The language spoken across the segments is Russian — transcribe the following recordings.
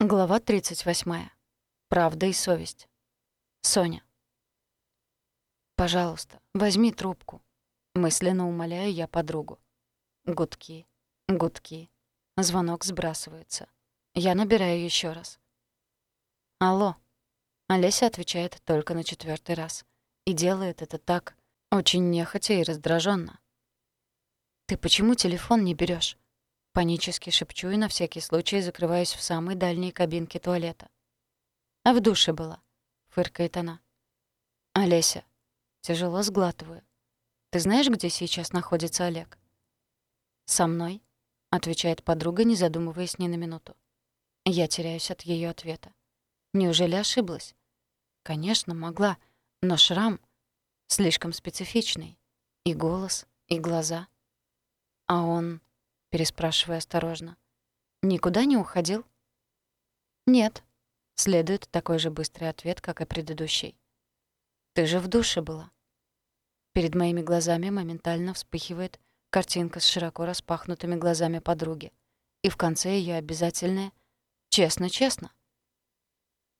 Глава 38. Правда и совесть. Соня. «Пожалуйста, возьми трубку». Мысленно умоляю я подругу. Гудки, гудки. Звонок сбрасывается. Я набираю еще раз. «Алло». Олеся отвечает только на четвертый раз. И делает это так, очень нехотя и раздраженно. «Ты почему телефон не берешь? Панически шепчу и на всякий случай закрываюсь в самой дальней кабинке туалета. «А в душе была», — фыркает она. «Олеся». Тяжело сглатываю. «Ты знаешь, где сейчас находится Олег?» «Со мной», — отвечает подруга, не задумываясь ни на минуту. Я теряюсь от ее ответа. Неужели ошиблась? Конечно, могла, но шрам слишком специфичный. И голос, и глаза. А он переспрашиваю осторожно. «Никуда не уходил?» «Нет», — следует такой же быстрый ответ, как и предыдущий. «Ты же в душе была». Перед моими глазами моментально вспыхивает картинка с широко распахнутыми глазами подруги. И в конце ее обязательное «Честно-честно».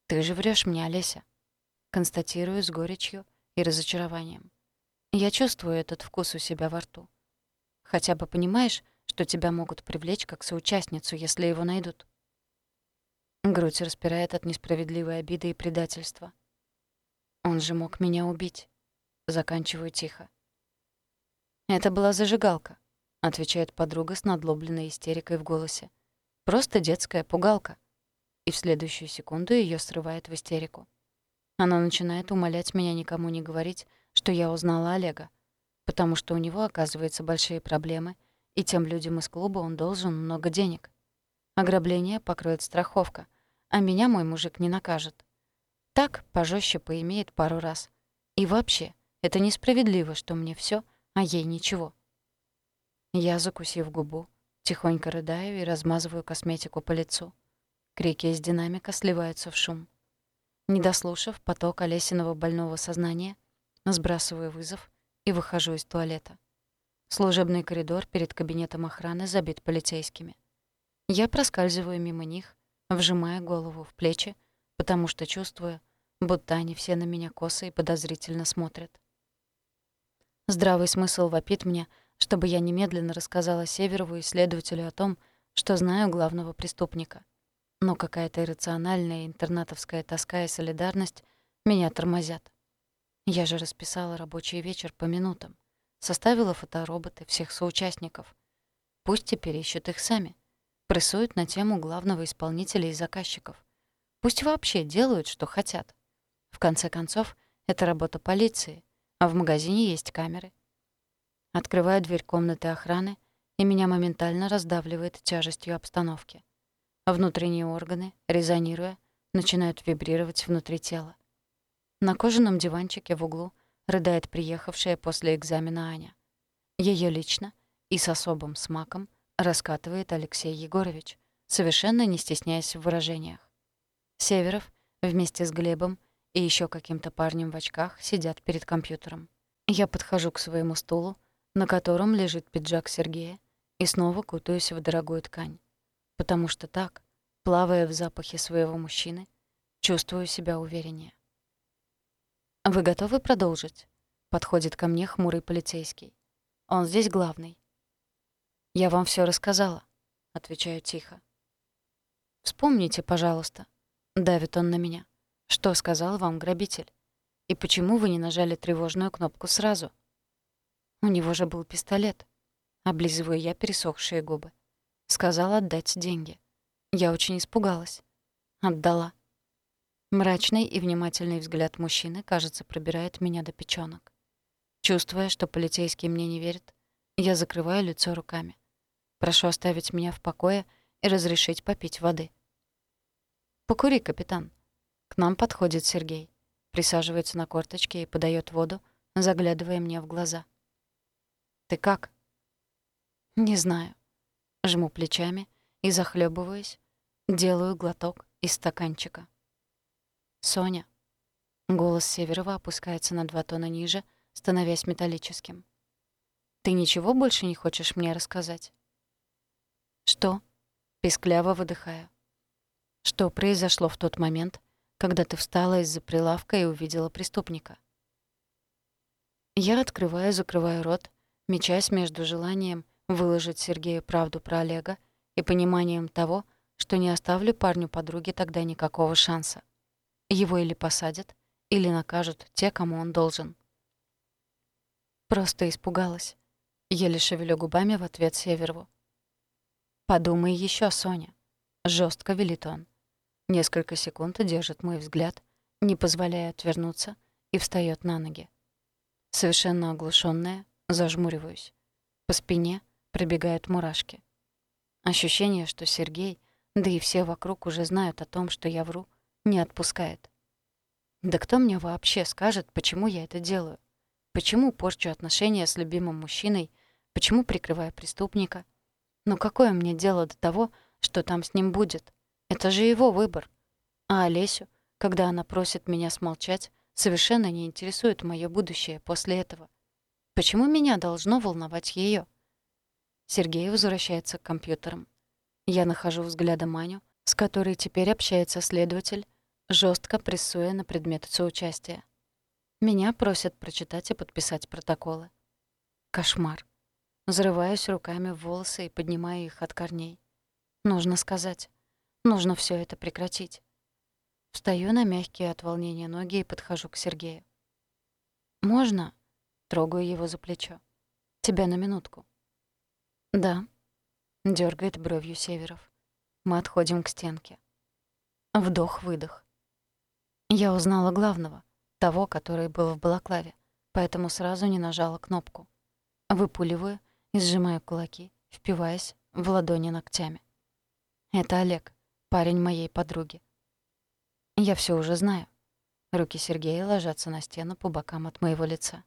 «Ты же врешь мне, Олеся», — констатирую с горечью и разочарованием. Я чувствую этот вкус у себя во рту. Хотя бы понимаешь, что тебя могут привлечь как соучастницу, если его найдут. Грудь распирает от несправедливой обиды и предательства. Он же мог меня убить. Заканчиваю тихо. Это была зажигалка, отвечает подруга с надлобленной истерикой в голосе. Просто детская пугалка. И в следующую секунду ее срывает в истерику. Она начинает умолять меня никому не говорить, что я узнала Олега, потому что у него, оказывается, большие проблемы — и тем людям из клуба он должен много денег. Ограбление покроет страховка, а меня мой мужик не накажет. Так пожестче поимеет пару раз. И вообще, это несправедливо, что мне все, а ей ничего. Я, закусив губу, тихонько рыдаю и размазываю косметику по лицу. Крики из динамика сливаются в шум. Не дослушав поток Олесиного больного сознания, сбрасываю вызов и выхожу из туалета. Служебный коридор перед кабинетом охраны забит полицейскими. Я проскальзываю мимо них, вжимая голову в плечи, потому что чувствую, будто они все на меня косо и подозрительно смотрят. Здравый смысл вопит мне, чтобы я немедленно рассказала Северову и следователю о том, что знаю главного преступника. Но какая-то иррациональная интернатовская тоска и солидарность меня тормозят. Я же расписала рабочий вечер по минутам. Составила фотороботы всех соучастников. Пусть теперь ищут их сами. Прессуют на тему главного исполнителя и заказчиков. Пусть вообще делают, что хотят. В конце концов, это работа полиции, а в магазине есть камеры. Открываю дверь комнаты охраны, и меня моментально раздавливает тяжестью обстановки. Внутренние органы, резонируя, начинают вибрировать внутри тела. На кожаном диванчике в углу рыдает приехавшая после экзамена Аня. Ее лично и с особым смаком раскатывает Алексей Егорович, совершенно не стесняясь в выражениях. Северов вместе с Глебом и еще каким-то парнем в очках сидят перед компьютером. Я подхожу к своему стулу, на котором лежит пиджак Сергея, и снова кутаюсь в дорогую ткань. Потому что так, плавая в запахе своего мужчины, чувствую себя увереннее. «Вы готовы продолжить?» Подходит ко мне хмурый полицейский. «Он здесь главный». «Я вам все рассказала», — отвечаю тихо. «Вспомните, пожалуйста», — давит он на меня. «Что сказал вам грабитель? И почему вы не нажали тревожную кнопку сразу?» «У него же был пистолет», — облизываю я пересохшие губы. Сказал отдать деньги. Я очень испугалась. Отдала. Мрачный и внимательный взгляд мужчины, кажется, пробирает меня до печёнок. Чувствуя, что полицейский мне не верит, я закрываю лицо руками. Прошу оставить меня в покое и разрешить попить воды. «Покури, капитан». К нам подходит Сергей, присаживается на корточки и подает воду, заглядывая мне в глаза. «Ты как?» «Не знаю». Жму плечами и, захлебываясь, делаю глоток из стаканчика. «Соня». Голос Северова опускается на два тона ниже, становясь металлическим. «Ты ничего больше не хочешь мне рассказать?» «Что?» — пискляво выдыхаю. Что произошло в тот момент, когда ты встала из-за прилавка и увидела преступника? Я открываю, закрываю рот, мечась между желанием выложить Сергею правду про Олега и пониманием того, что не оставлю парню подруги тогда никакого шанса. Его или посадят, или накажут те, кому он должен. Просто испугалась. Еле шевелю губами в ответ Северву. «Подумай еще, Соня», — жестко велит он. Несколько секунд держит мой взгляд, не позволяя отвернуться, и встает на ноги. Совершенно оглушенная, зажмуриваюсь. По спине пробегают мурашки. Ощущение, что Сергей, да и все вокруг уже знают о том, что я вру, не отпускает. Да кто мне вообще скажет, почему я это делаю? Почему порчу отношения с любимым мужчиной? Почему прикрываю преступника? Но какое мне дело до того, что там с ним будет? Это же его выбор. А Олесю, когда она просит меня смолчать, совершенно не интересует моё будущее после этого. Почему меня должно волновать её? Сергей возвращается к компьютерам. Я нахожу взглядом Маню, с которой теперь общается следователь, жестко прессуя на предмет соучастия. Меня просят прочитать и подписать протоколы. Кошмар. Взрываюсь руками в волосы и поднимаю их от корней. Нужно сказать. Нужно все это прекратить. Встаю на мягкие от волнения ноги и подхожу к Сергею. «Можно?» — трогаю его за плечо. «Тебя на минутку». «Да», — дергает бровью Северов. Мы отходим к стенке. Вдох-выдох. Я узнала главного, того, который был в балаклаве, поэтому сразу не нажала кнопку. Выпуливаю и сжимаю кулаки, впиваясь в ладони ногтями. Это Олег, парень моей подруги. Я все уже знаю. Руки Сергея ложатся на стену по бокам от моего лица.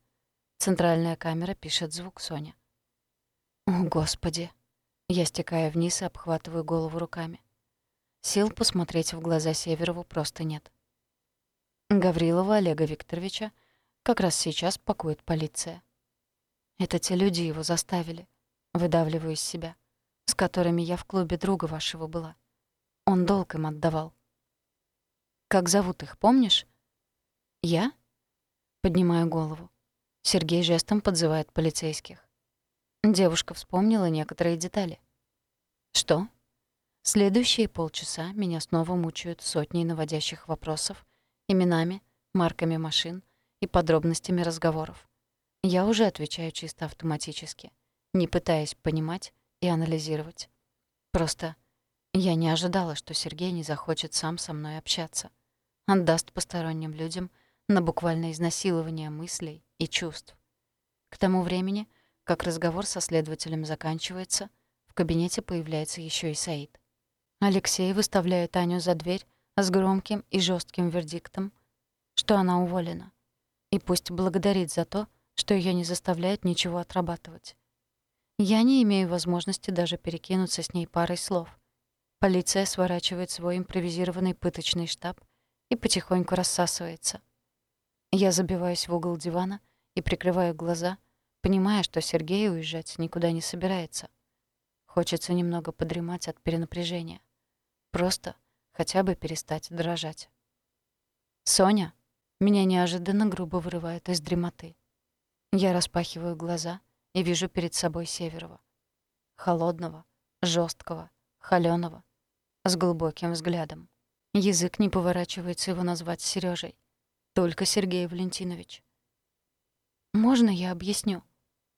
Центральная камера пишет звук Соня. О, Господи! Я стекаю вниз и обхватываю голову руками. Сил посмотреть в глаза Северову просто нет. Гаврилова Олега Викторовича как раз сейчас пакует полиция. Это те люди его заставили. Выдавливаю из себя. С которыми я в клубе друга вашего была. Он долг им отдавал. Как зовут их, помнишь? Я? Поднимаю голову. Сергей жестом подзывает полицейских. Девушка вспомнила некоторые детали. Что? Следующие полчаса меня снова мучают сотни наводящих вопросов, именами, марками машин и подробностями разговоров. Я уже отвечаю чисто автоматически, не пытаясь понимать и анализировать. Просто я не ожидала, что Сергей не захочет сам со мной общаться. Отдаст посторонним людям на буквальное изнасилование мыслей и чувств. К тому времени, как разговор со следователем заканчивается, в кабинете появляется еще и Саид. Алексей выставляет Аню за дверь, с громким и жестким вердиктом, что она уволена. И пусть благодарит за то, что ее не заставляет ничего отрабатывать. Я не имею возможности даже перекинуться с ней парой слов. Полиция сворачивает свой импровизированный пыточный штаб и потихоньку рассасывается. Я забиваюсь в угол дивана и прикрываю глаза, понимая, что Сергей уезжать никуда не собирается. Хочется немного подремать от перенапряжения. Просто хотя бы перестать дрожать. «Соня!» Меня неожиданно грубо вырывает из дремоты. Я распахиваю глаза и вижу перед собой Северова. Холодного, жесткого, холёного, с глубоким взглядом. Язык не поворачивается его назвать Сережей. Только Сергей Валентинович. «Можно я объясню?»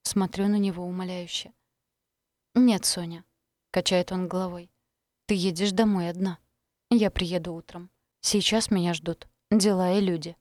Смотрю на него умоляюще. «Нет, Соня», — качает он головой. «Ты едешь домой одна. Я приеду утром. Сейчас меня ждут дела и люди.